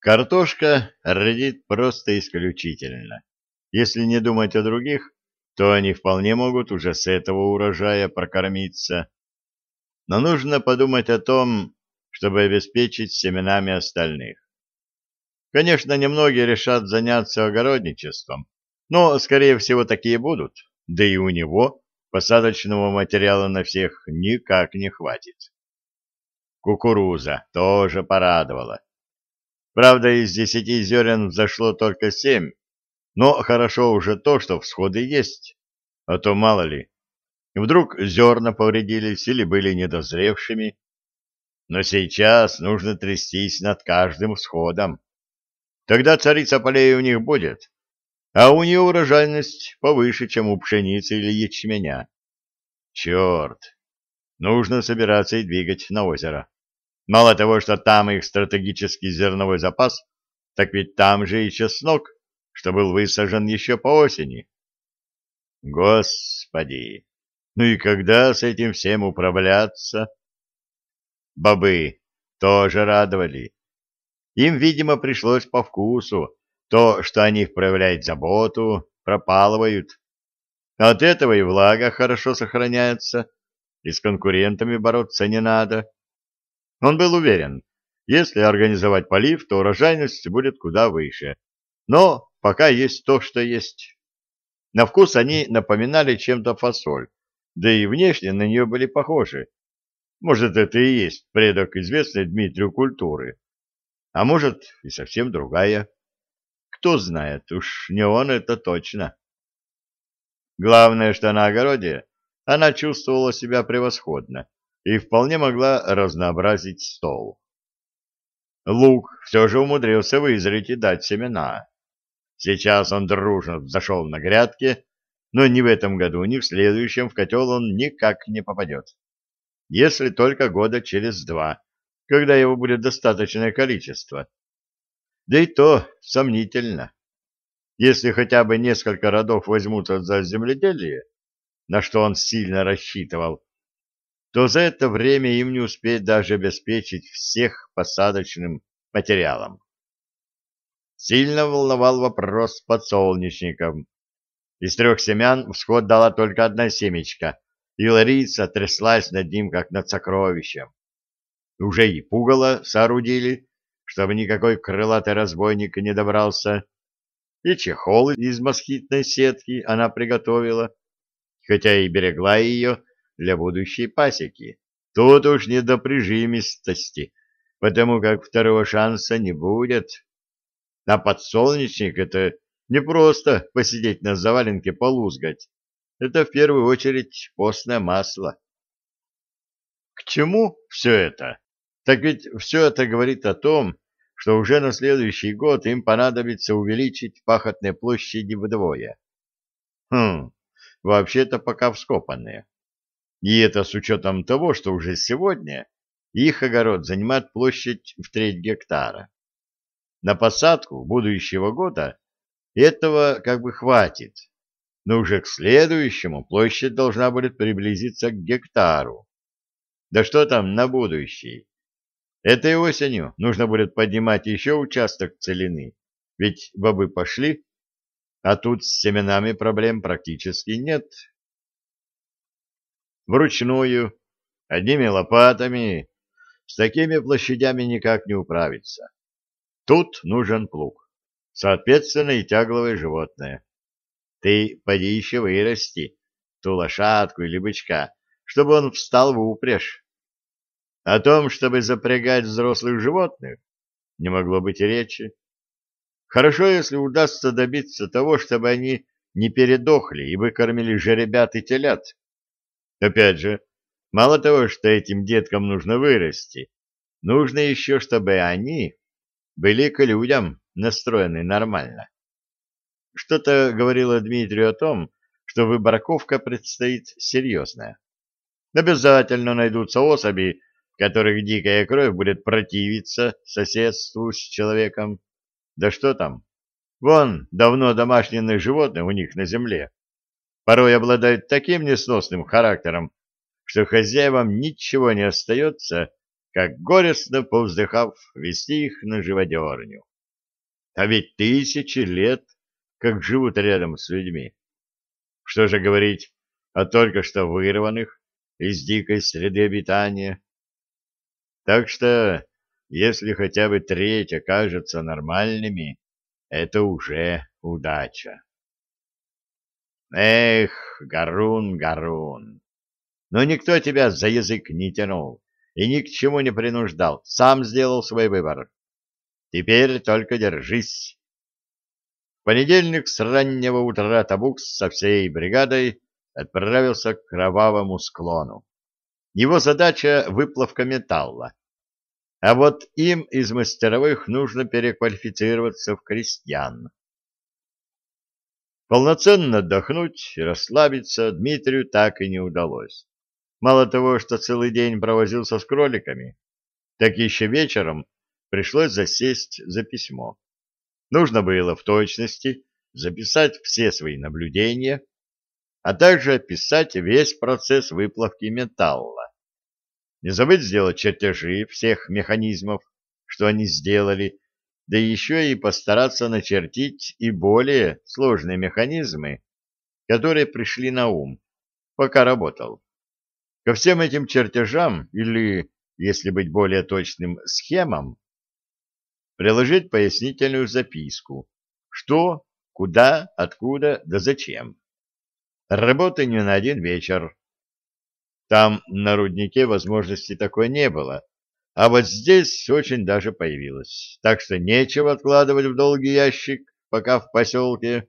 Картошка родит просто исключительно. Если не думать о других, то они вполне могут уже с этого урожая прокормиться. Но нужно подумать о том, чтобы обеспечить семенами остальных. Конечно, немногие решат заняться огородничеством, но, скорее всего, такие будут, да и у него посадочного материала на всех никак не хватит. Кукуруза тоже порадовала. Правда, из десяти зерен взошло только семь, но хорошо уже то, что всходы есть, а то мало ли. Вдруг зерна повредились или были недозревшими. Но сейчас нужно трястись над каждым всходом. Тогда царица полей у них будет, а у нее урожайность повыше, чем у пшеницы или ячменя. Черт! Нужно собираться и двигать на озеро. Мало того, что там их стратегический зерновой запас, так ведь там же и чеснок, что был высажен еще по осени. Господи! Ну и когда с этим всем управляться? Бобы тоже радовали. Им, видимо, пришлось по вкусу то, что они проявляют заботу, пропалывают. От этого и влага хорошо сохраняется, и с конкурентами бороться не надо. Он был уверен, если организовать полив, то урожайность будет куда выше. Но пока есть то, что есть. На вкус они напоминали чем-то фасоль, да и внешне на нее были похожи. Может, это и есть предок известной Дмитрию культуры, а может, и совсем другая. Кто знает, уж не он это точно. Главное, что на огороде она чувствовала себя превосходно и вполне могла разнообразить стол. Лук все же умудрился вызреть и дать семена. Сейчас он дружно зашел на грядке, но ни в этом году, ни в следующем в котел он никак не попадет. Если только года через два, когда его будет достаточное количество. Да и то сомнительно. Если хотя бы несколько родов возьмутся за земледелие, на что он сильно рассчитывал, то за это время им не успеть даже обеспечить всех посадочным материалом. Сильно волновал вопрос с подсолнечником. Из трех семян всход дала только одна семечка, и Лариса тряслась над ним, как над сокровищем. Уже и пугало соорудили, чтобы никакой крылатый разбойник не добрался, и чехол из москитной сетки она приготовила, хотя и берегла ее для будущей пасеки. Тут уж не до прижимистости, потому как второго шанса не будет. А подсолнечник — это не просто посидеть на заваленке полузгать. Это в первую очередь постное масло. К чему все это? Так ведь все это говорит о том, что уже на следующий год им понадобится увеличить пахотные площади вдвое. Хм, вообще-то пока вскопанные. И это с учетом того, что уже сегодня их огород занимает площадь в треть гектара. На посадку будущего года этого как бы хватит, но уже к следующему площадь должна будет приблизиться к гектару. Да что там на будущий? Этой осенью нужно будет поднимать еще участок целины, ведь бобы пошли, а тут с семенами проблем практически нет вручную, одними лопатами, с такими площадями никак не управиться. Тут нужен плуг, соответственно и тягловое животное. Ты поди еще вырасти, ту лошадку или бычка, чтобы он встал в упряжь. О том, чтобы запрягать взрослых животных, не могло быть и речи. Хорошо, если удастся добиться того, чтобы они не передохли и выкормили жеребят и телят. Опять же, мало того, что этим деткам нужно вырасти, нужно еще, чтобы они были к людям настроены нормально. Что-то говорило Дмитрию о том, что выбраковка предстоит серьезная. Обязательно найдутся особи, которых дикая кровь будет противиться соседству с человеком. Да что там? Вон, давно домашние животные у них на земле порой обладают таким несносным характером, что хозяевам ничего не остается, как горестно повздыхав, вести их на живодерню. А ведь тысячи лет, как живут рядом с людьми. Что же говорить о только что вырванных из дикой среды обитания? Так что, если хотя бы треть окажется нормальными, это уже удача. Эх, Гарун, Гарун, но никто тебя за язык не тянул и ни к чему не принуждал, сам сделал свой выбор. Теперь только держись. В понедельник с раннего утра Табукс со всей бригадой отправился к кровавому склону. Его задача — выплавка металла. А вот им из мастеровых нужно переквалифицироваться в крестьян. Полноценно отдохнуть и расслабиться Дмитрию так и не удалось. Мало того, что целый день провозился с кроликами, так еще вечером пришлось засесть за письмо. Нужно было в точности записать все свои наблюдения, а также описать весь процесс выплавки металла. Не забыть сделать чертежи всех механизмов, что они сделали, да еще и постараться начертить и более сложные механизмы, которые пришли на ум, пока работал. Ко всем этим чертежам, или, если быть более точным, схемам, приложить пояснительную записку, что, куда, откуда, да зачем. Работы не на один вечер. Там на руднике возможности такой не было, а вот здесь очень даже появилось. Так что нечего откладывать в долгий ящик, пока в поселке.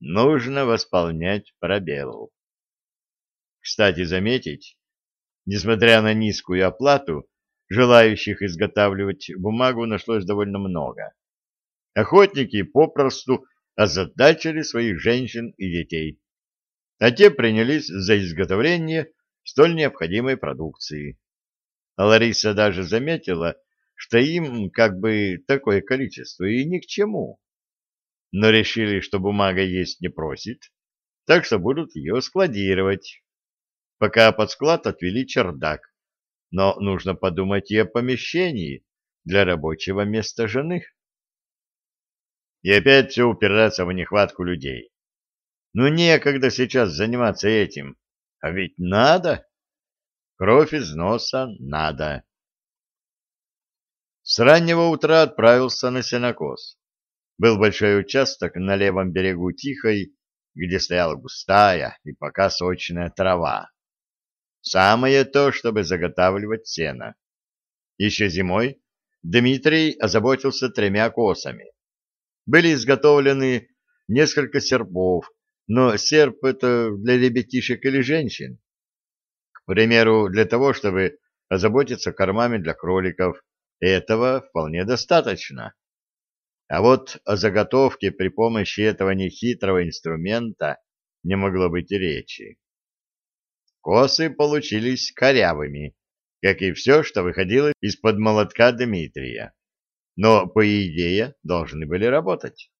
Нужно восполнять пробел. Кстати, заметить, несмотря на низкую оплату, желающих изготавливать бумагу нашлось довольно много. Охотники попросту озадачили своих женщин и детей, а те принялись за изготовление столь необходимой продукции. Лариса даже заметила, что им как бы такое количество и ни к чему. Но решили, что бумага есть не просит, так что будут ее складировать. Пока под склад отвели чердак, но нужно подумать и о помещении для рабочего места жены. И опять все упираться в нехватку людей. Ну, некогда сейчас заниматься этим, а ведь надо. Кровь из носа надо. С раннего утра отправился на сенокос. Был большой участок на левом берегу Тихой, где стояла густая и пока сочная трава. Самое то, чтобы заготавливать сено. Еще зимой Дмитрий озаботился тремя косами. Были изготовлены несколько серпов, но серп — это для ребятишек или женщин, примеру, для того, чтобы озаботиться кормами для кроликов, этого вполне достаточно. А вот о заготовке при помощи этого нехитрого инструмента не могло быть и речи. Косы получились корявыми, как и все, что выходило из-под молотка Дмитрия. Но, по идее, должны были работать.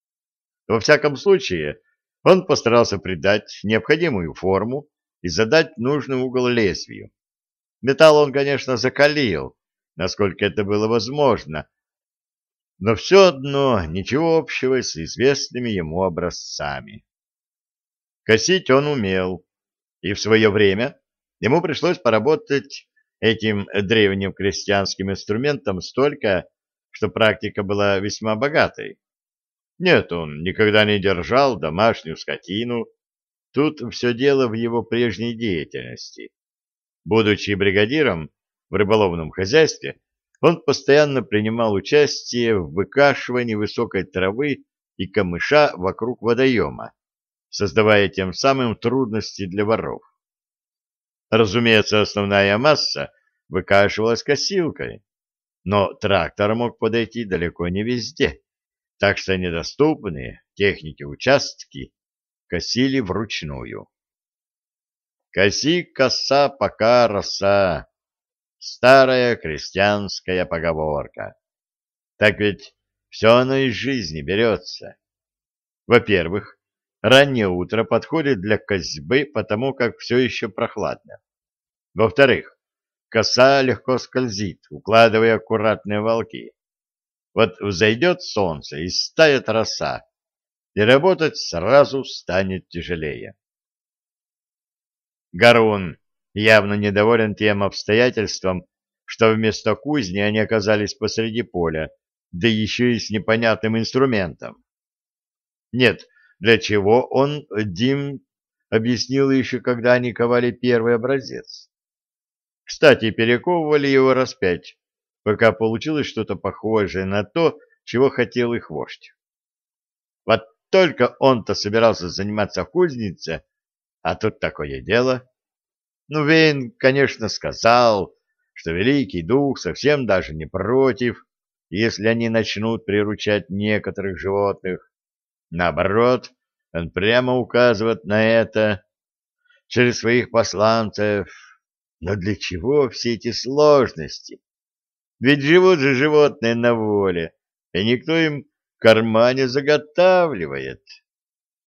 Во всяком случае, он постарался придать необходимую форму и задать нужный угол лезвию. Металл он, конечно, закалил, насколько это было возможно, но все одно ничего общего с известными ему образцами. Косить он умел, и в свое время ему пришлось поработать этим древним крестьянским инструментом столько, что практика была весьма богатой. Нет, он никогда не держал домашнюю скотину, Тут все дело в его прежней деятельности. Будучи бригадиром в рыболовном хозяйстве, он постоянно принимал участие в выкашивании высокой травы и камыша вокруг водоема, создавая тем самым трудности для воров. Разумеется, основная масса выкашивалась косилкой, но трактор мог подойти далеко не везде, так что недоступные технике участки косили вручную. «Коси коса, пока роса» — старая крестьянская поговорка. Так ведь все оно из жизни берется. Во-первых, раннее утро подходит для козьбы, потому как все еще прохладно. Во-вторых, коса легко скользит, укладывая аккуратные волки. Вот взойдет солнце и стает роса, и работать сразу станет тяжелее. Гарун явно недоволен тем обстоятельством, что вместо кузни они оказались посреди поля, да еще и с непонятным инструментом. Нет, для чего он, Дим, объяснил еще, когда они ковали первый образец. Кстати, перековывали его раз пять, пока получилось что-то похожее на то, чего хотел их вождь. Вот только он-то собирался заниматься в кузнице, а тут такое дело. Ну, Вейн, конечно, сказал, что Великий Дух совсем даже не против, если они начнут приручать некоторых животных. Наоборот, он прямо указывает на это через своих посланцев. Но для чего все эти сложности? Ведь живут же животные на воле, и никто им кармане заготавливает.